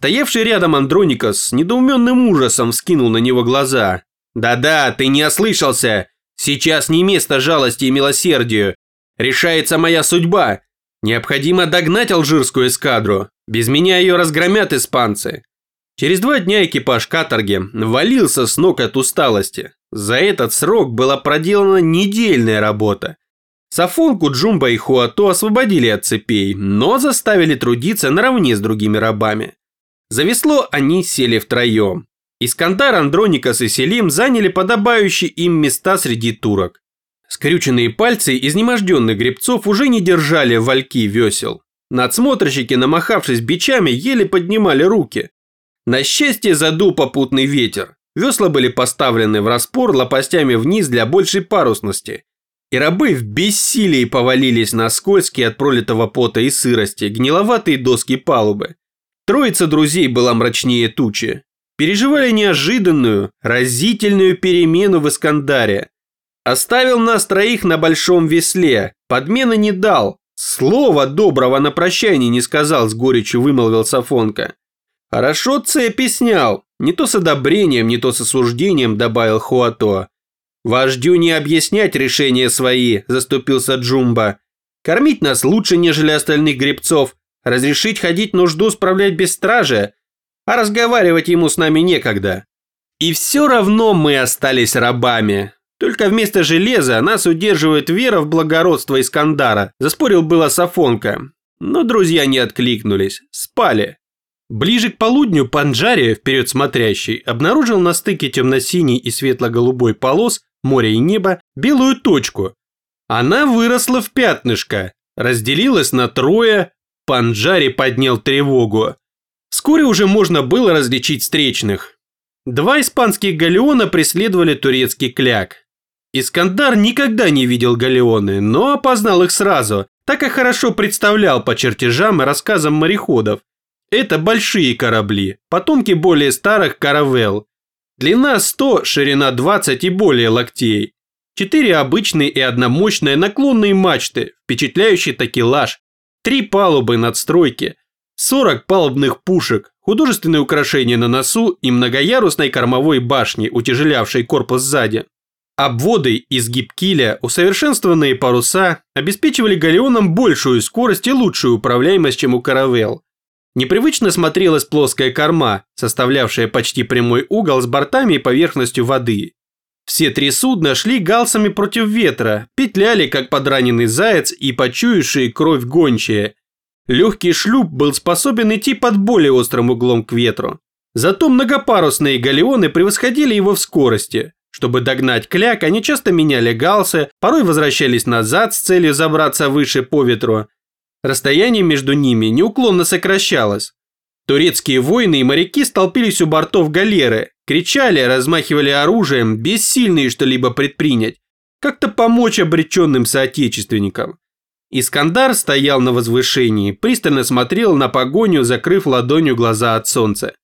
Стоявший рядом Андроникас с недоуменным ужасом вскинул на него глаза. «Да-да, ты не ослышался! Сейчас не место жалости и милосердию. Решается моя судьба. Необходимо догнать алжирскую эскадру. Без меня ее разгромят испанцы». Через два дня экипаж каторги валился с ног от усталости. За этот срок была проделана недельная работа. Сафонку, Джумба и Хуато освободили от цепей, но заставили трудиться наравне с другими рабами. За весло они сели втроем. Искандар, Андроникас и Селим заняли подобающие им места среди турок. Скрюченные пальцы изнеможденных гребцов уже не держали вальки весел. Надсмотрщики, намахавшись бичами, еле поднимали руки. На счастье задул попутный ветер. Весла были поставлены в распор лопастями вниз для большей парусности. И рабы в бессилии повалились на скользкие от пролитого пота и сырости гниловатые доски палубы. Троица друзей была мрачнее тучи. Переживали неожиданную, разительную перемену в Искандаре. Оставил нас троих на большом весле, подмены не дал. Слова доброго на прощание не сказал, с горечью вымолвил Сафонка. Хорошо цепи снял, не то с одобрением, не то с осуждением, добавил Хуато. Вождю не объяснять решения свои, заступился Джумба. Кормить нас лучше, нежели остальных гребцов, разрешить ходить нужду справлять без стражи, а разговаривать ему с нами некогда. И все равно мы остались рабами. Только вместо железа нас удерживает вера в благородство Искандара, заспорил было Сафонка. Но друзья не откликнулись, спали. Ближе к полудню Панджари, вперед смотрящий, обнаружил на стыке темно-синей и светло-голубой полос, моря и неба, белую точку. Она выросла в пятнышко, разделилась на трое, Панджари поднял тревогу. Вскоре уже можно было различить встречных. Два испанских галеона преследовали турецкий кляк. Искандар никогда не видел галеоны, но опознал их сразу, так как хорошо представлял по чертежам и рассказам мореходов. Это большие корабли, потомки более старых каравелл. Длина 100, ширина 20 и более локтей. Четыре обычные и одна мощная наклонные мачты, впечатляющий такелаж. Три палубы надстройки, 40 палубных пушек, художественные украшения на носу и многоярусной кормовой башни, утяжелявшей корпус сзади. Обводы, изгиб киля, усовершенствованные паруса обеспечивали галеонам большую скорость и лучшую управляемость, чем у каравелл. Непривычно смотрелась плоская корма, составлявшая почти прямой угол с бортами и поверхностью воды. Все три судна шли галсами против ветра, петляли, как подраненный заяц и почуявшие кровь гончие. Легкий шлюп был способен идти под более острым углом к ветру. Зато многопарусные галеоны превосходили его в скорости. Чтобы догнать кляк, они часто меняли галсы, порой возвращались назад с целью забраться выше по ветру, Расстояние между ними неуклонно сокращалось. Турецкие воины и моряки столпились у бортов галеры, кричали, размахивали оружием, бессильные что-либо предпринять, как-то помочь обреченным соотечественникам. Искандар стоял на возвышении, пристально смотрел на погоню, закрыв ладонью глаза от солнца.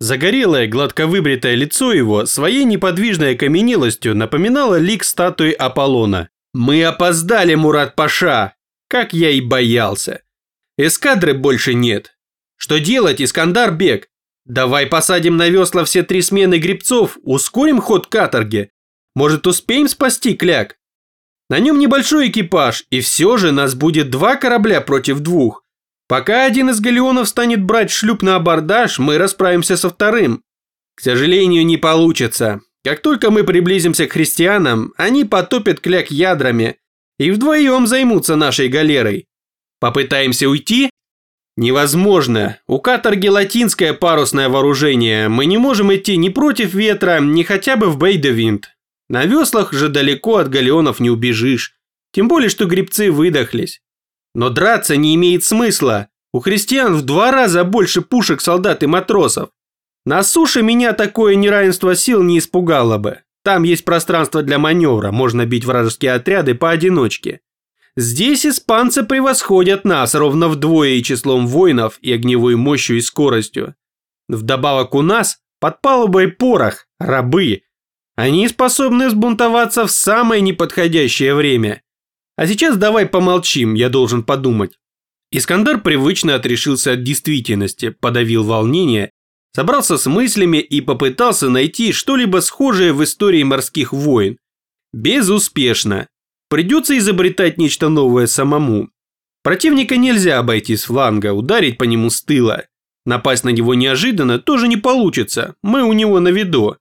Загорелое, гладко выбритое лицо его своей неподвижной окаменелостью напоминало лик статуи Аполлона. «Мы опоздали, Мурат Паша!» Как я и боялся. Эскадры больше нет. Что делать, Искандар Бег? Давай посадим на весла все три смены грибцов, ускорим ход каторги. Может, успеем спасти кляк? На нем небольшой экипаж, и все же нас будет два корабля против двух. Пока один из галеонов станет брать шлюп на абордаж, мы расправимся со вторым. К сожалению, не получится. Как только мы приблизимся к христианам, они потопят кляк ядрами, и вдвоем займутся нашей галерой. Попытаемся уйти? Невозможно. У каторги латинское парусное вооружение. Мы не можем идти ни против ветра, ни хотя бы в Бейдевинт. На веслах же далеко от галеонов не убежишь. Тем более, что грибцы выдохлись. Но драться не имеет смысла. У христиан в два раза больше пушек, солдат и матросов. На суше меня такое неравенство сил не испугало бы. Там есть пространство для маневра, можно бить вражеские отряды поодиночке. Здесь испанцы превосходят нас ровно вдвое и числом воинов, и огневой мощью и скоростью. Вдобавок у нас под палубой порох, рабы. Они способны сбунтоваться в самое неподходящее время. А сейчас давай помолчим, я должен подумать. Искандар привычно отрешился от действительности, подавил волнение, собрался с мыслями и попытался найти что-либо схожее в истории морских войн. Безуспешно. Придется изобретать нечто новое самому. Противника нельзя обойти с фланга, ударить по нему с тыла. Напасть на него неожиданно тоже не получится, мы у него на виду.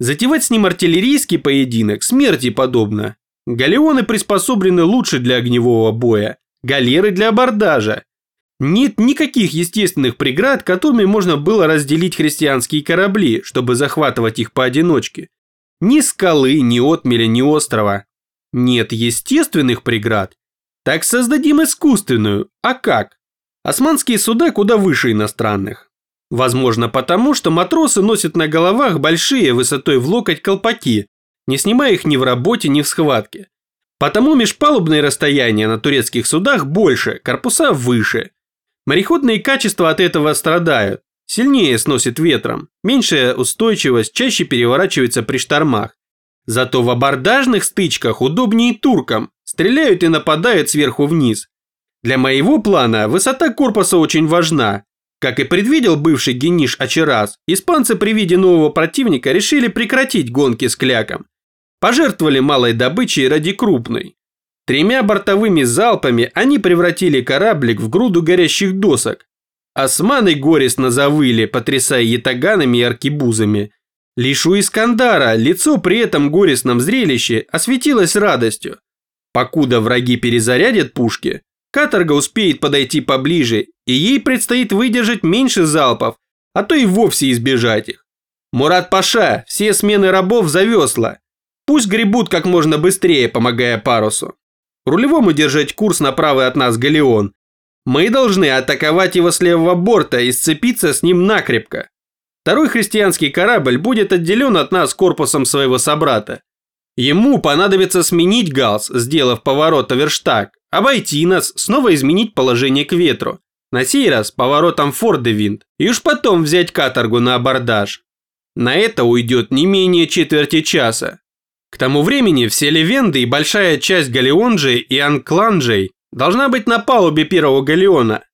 Затевать с ним артиллерийский поединок смерти подобно. Галеоны приспособлены лучше для огневого боя, галеры для абордажа. Нет никаких естественных преград, которыми можно было разделить христианские корабли, чтобы захватывать их поодиночке. Ни скалы, ни отмеля, ни острова. Нет естественных преград. Так создадим искусственную. А как? Османские суда куда выше иностранных. Возможно потому, что матросы носят на головах большие высотой в локоть колпаки, не снимая их ни в работе, ни в схватке. Потому межпалубные расстояния на турецких судах больше, корпуса выше. Мореходные качества от этого страдают. Сильнее сносит ветром, меньшая устойчивость чаще переворачивается при штормах. Зато в абордажных стычках удобнее туркам, стреляют и нападают сверху вниз. Для моего плана высота корпуса очень важна. Как и предвидел бывший гениш Ачерас, испанцы при виде нового противника решили прекратить гонки с кляком. Пожертвовали малой добычей ради крупной. Тремя бортовыми залпами они превратили кораблик в груду горящих досок. Османы горестно завыли, потрясая ятаганами и аркибузами. Лишь у Искандара лицо при этом горестном зрелище осветилось радостью. Покуда враги перезарядят пушки, Каторга успеет подойти поближе, и ей предстоит выдержать меньше залпов, а то и вовсе избежать их. Мурат Паша, все смены рабов за весла. Пусть гребут как можно быстрее, помогая парусу. Рулевому держать курс на правый от нас галеон. Мы должны атаковать его с левого борта и сцепиться с ним накрепко. Второй христианский корабль будет отделен от нас корпусом своего собрата. Ему понадобится сменить галс, сделав поворот Аверштаг, обойти нас, снова изменить положение к ветру. На сей раз поворотом Фордевинд, и уж потом взять каторгу на абордаж. На это уйдет не менее четверти часа. К тому времени все левенды и большая часть галеонджей и анкланджей должна быть на палубе первого галеона.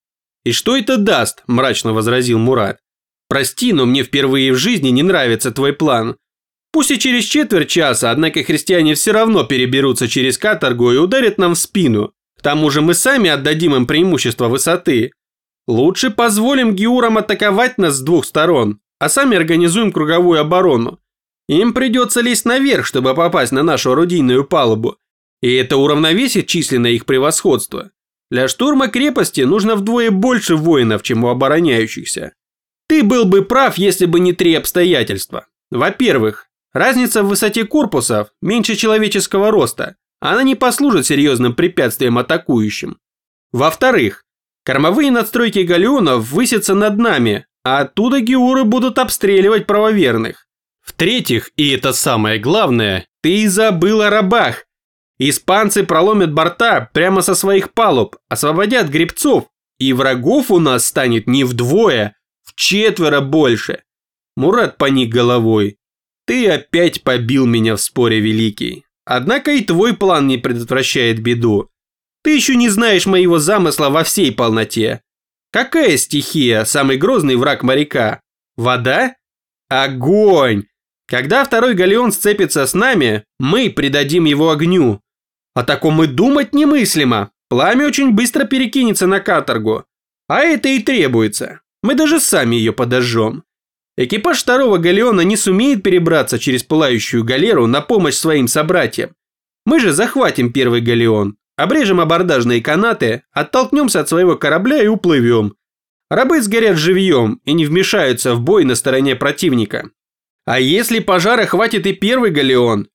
И что это даст, мрачно возразил Мурат. Прости, но мне впервые в жизни не нравится твой план. Пусть и через четверть часа, однако христиане все равно переберутся через каторгу и ударят нам в спину. К тому же мы сами отдадим им преимущество высоты. Лучше позволим геурам атаковать нас с двух сторон, а сами организуем круговую оборону. Им придется лезть наверх, чтобы попасть на нашу орудийную палубу. И это уравновесит численное их превосходство. Для штурма крепости нужно вдвое больше воинов, чем у обороняющихся. Ты был бы прав, если бы не три обстоятельства. Во-первых, разница в высоте корпусов меньше человеческого роста. Она не послужит серьезным препятствием атакующим. Во-вторых, кормовые надстройки галеонов высятся над нами, а оттуда геуры будут обстреливать правоверных. В-третьих, и это самое главное, ты забыл о рабах. Испанцы проломят борта прямо со своих палуб, освободят гребцов, и врагов у нас станет не вдвое, четверо больше. Мурат поник головой. Ты опять побил меня в споре, Великий. Однако и твой план не предотвращает беду. Ты еще не знаешь моего замысла во всей полноте. Какая стихия самый грозный враг моряка? Вода? Огонь! Когда второй галеон сцепится с нами, мы придадим его огню. О таком и думать немыслимо. Пламя очень быстро перекинется на каторгу. А это и требуется. Мы даже сами ее подожжем. Экипаж второго галеона не сумеет перебраться через пылающую галеру на помощь своим собратьям. Мы же захватим первый галеон, обрежем абордажные канаты, оттолкнемся от своего корабля и уплывем. Рабы сгорят живьем и не вмешаются в бой на стороне противника. А если пожара хватит и первый галеон?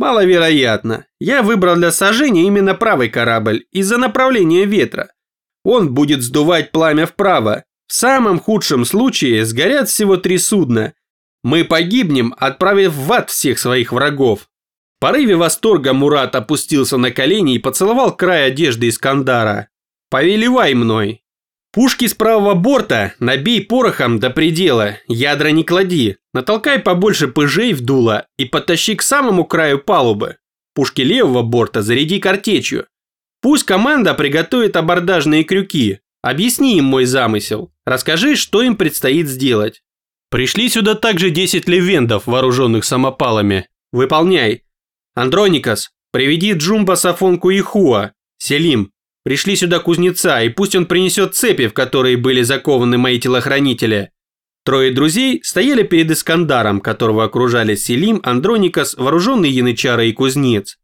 Маловероятно. Я выбрал для сожжения именно правый корабль из-за направления ветра. Он будет сдувать пламя вправо. В самом худшем случае сгорят всего три судна. Мы погибнем, отправив в ад всех своих врагов. В порыве восторга Мурат опустился на колени и поцеловал край одежды Искандара. «Повелевай мной, Пушки с правого борта набей порохом до предела, ядра не клади, натолкай побольше пыжей в дуло и подтащи к самому краю палубы. Пушки левого борта заряди картечью. Пусть команда приготовит абордажные крюки, Объясни им мой замысел. Расскажи, что им предстоит сделать. Пришли сюда также 10 левендов, вооруженных самопалами. Выполняй. Андроникас, приведи Джумба Сафонку и Хуа. Селим, пришли сюда кузнеца, и пусть он принесет цепи, в которые были закованы мои телохранители. Трое друзей стояли перед Искандаром, которого окружали Селим, Андроникас, вооруженный янычара и кузнец.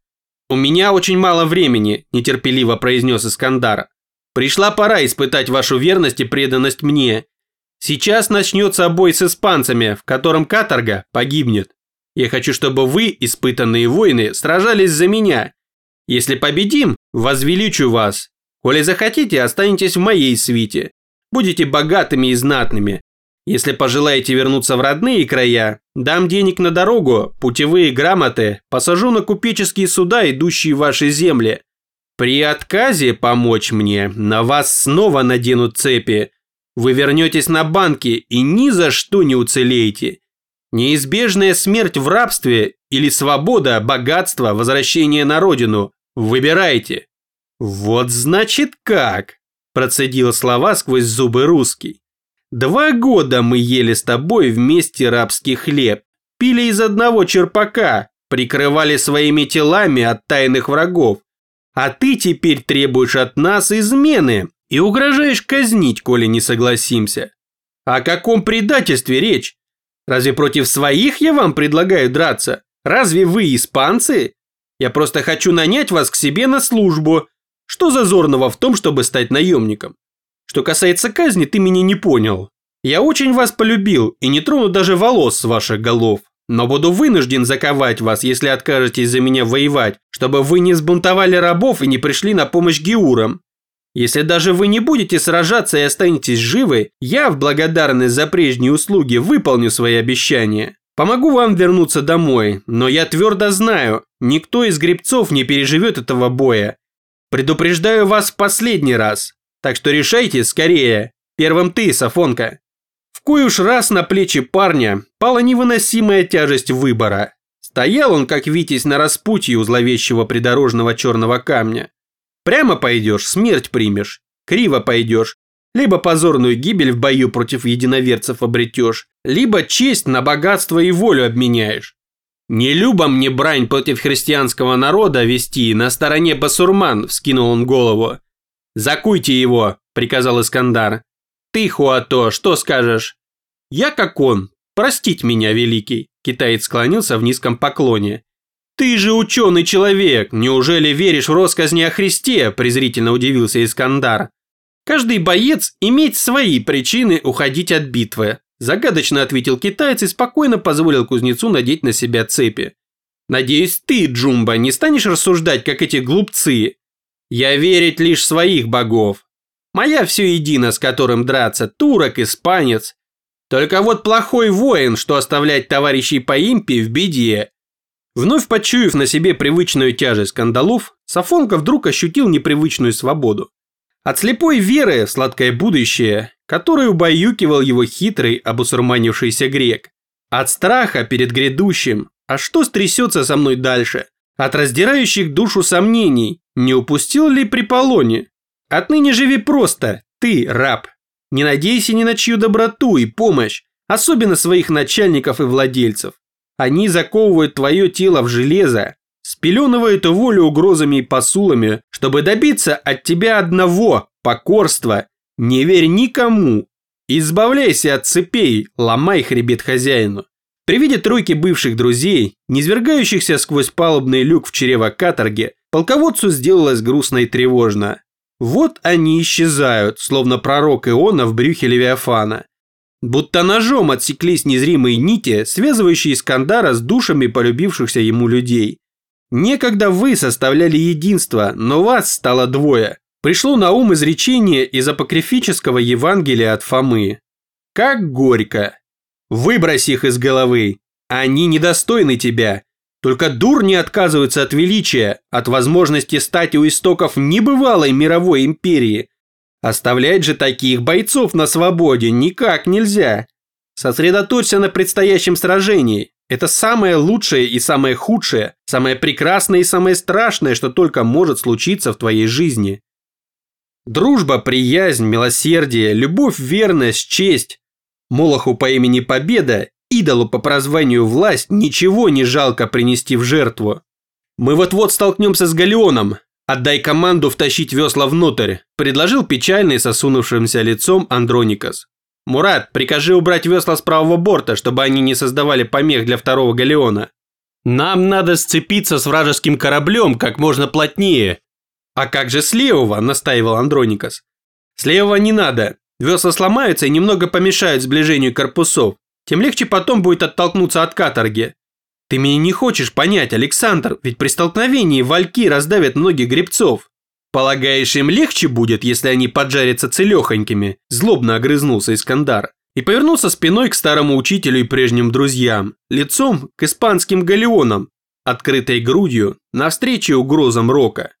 «У меня очень мало времени», – нетерпеливо произнес Искандар. «Пришла пора испытать вашу верность и преданность мне. Сейчас начнется бой с испанцами, в котором каторга погибнет. Я хочу, чтобы вы, испытанные воины, сражались за меня. Если победим, возвеличу вас. Коли захотите, останетесь в моей свите. Будете богатыми и знатными, если пожелаете вернуться в родные края, дам денег на дорогу, путевые грамоты, посажу на купеческие суда, идущие в ваши земли. При отказе помочь мне, на вас снова наденут цепи. Вы вернетесь на банки и ни за что не уцелеете. Неизбежная смерть в рабстве или свобода, богатство, возвращение на родину. Выбирайте. Вот значит как, процедил слова сквозь зубы русский. Два года мы ели с тобой вместе рабский хлеб, пили из одного черпака, прикрывали своими телами от тайных врагов. А ты теперь требуешь от нас измены и угрожаешь казнить, коли не согласимся. О каком предательстве речь? Разве против своих я вам предлагаю драться? Разве вы испанцы? Я просто хочу нанять вас к себе на службу. Что зазорного в том, чтобы стать наемником? Что касается казни, ты меня не понял. Я очень вас полюбил и не трону даже волос с ваших голов. Но буду вынужден заковать вас, если откажетесь за меня воевать, чтобы вы не сбунтовали рабов и не пришли на помощь Геурам. Если даже вы не будете сражаться и останетесь живы, я в благодарность за прежние услуги выполню свои обещания. Помогу вам вернуться домой, но я твердо знаю, никто из гребцов не переживет этого боя. Предупреждаю вас в последний раз, так что решайте скорее. Первым ты, Сафонка. В кой уж раз на плечи парня пала невыносимая тяжесть выбора. Стоял он, как Витязь на распутье у зловещего придорожного черного камня. Прямо пойдешь, смерть примешь. Криво пойдешь, либо позорную гибель в бою против единоверцев обретешь, либо честь на богатство и волю обменяешь. Не любо мне брань против христианского народа вести, на стороне басурман, вскинул он голову. «Закуйте его», – приказал Искандар. «Ты, Хуато, что скажешь?» «Я как он. Простить меня, великий», – китаец склонился в низком поклоне. «Ты же ученый человек, неужели веришь в россказни о Христе?» – презрительно удивился Искандар. «Каждый боец имеет свои причины уходить от битвы», – загадочно ответил китаец и спокойно позволил кузнецу надеть на себя цепи. «Надеюсь, ты, Джумба, не станешь рассуждать, как эти глупцы, я верить лишь своих богов. Моя все едино, с которым драться, турок, испанец. Только вот плохой воин, что оставлять товарищей по импе в беде. Вновь почуяв на себе привычную тяжесть кандалов, Сафонка вдруг ощутил непривычную свободу. От слепой веры в сладкое будущее, которое убаюкивал его хитрый, обусурманившийся грек. От страха перед грядущим, а что стрясется со мной дальше? От раздирающих душу сомнений, не упустил ли при полоне? Отныне живи просто, ты, раб. Не надейся ни на чью доброту и помощь, особенно своих начальников и владельцев. Они заковывают твое тело в железо, спеленывают волю угрозами и посулами, чтобы добиться от тебя одного – покорства. Не верь никому. Избавляйся от цепей, ломай хребет хозяину. При виде тройки бывших друзей, низвергающихся сквозь палубный люк в чрево каторги, Полководцу сделалось грустно и тревожно. Вот они исчезают, словно пророк Иона в брюхе Левиафана. Будто ножом отсеклись незримые нити, связывающие Искандара с душами полюбившихся ему людей. Некогда вы составляли единство, но вас стало двое. Пришло на ум изречение из апокрифического Евангелия от Фомы. Как горько. Выбрось их из головы. Они недостойны тебя. Только дур не отказывается от величия, от возможности стать у истоков небывалой мировой империи. Оставлять же таких бойцов на свободе никак нельзя. Сосредоточься на предстоящем сражении. Это самое лучшее и самое худшее, самое прекрасное и самое страшное, что только может случиться в твоей жизни. Дружба, приязнь, милосердие, любовь, верность, честь. Молоху по имени Победа, идолу по прозванию Власть, ничего не жалко принести в жертву. Мы вот-вот столкнемся с Галеоном. Отдай команду втащить весла внутрь, предложил печальный сосунувшимся лицом Андроникас. Мурат, прикажи убрать весла с правого борта, чтобы они не создавали помех для второго галеона. Нам надо сцепиться с вражеским кораблем как можно плотнее. А как же с левого, настаивал Андроникас. С левого не надо. Весла сломаются и немного помешают сближению корпусов. Тем легче потом будет оттолкнуться от каторги. Ты меня не хочешь понять, Александр, ведь при столкновении вальки раздавят многих гребцов. Полагаешь, им легче будет, если они поджарятся целехонькими? Злобно огрызнулся Искандар и повернулся спиной к старому учителю и прежним друзьям, лицом к испанским галеонам, открытой грудью навстречу угрозам рока.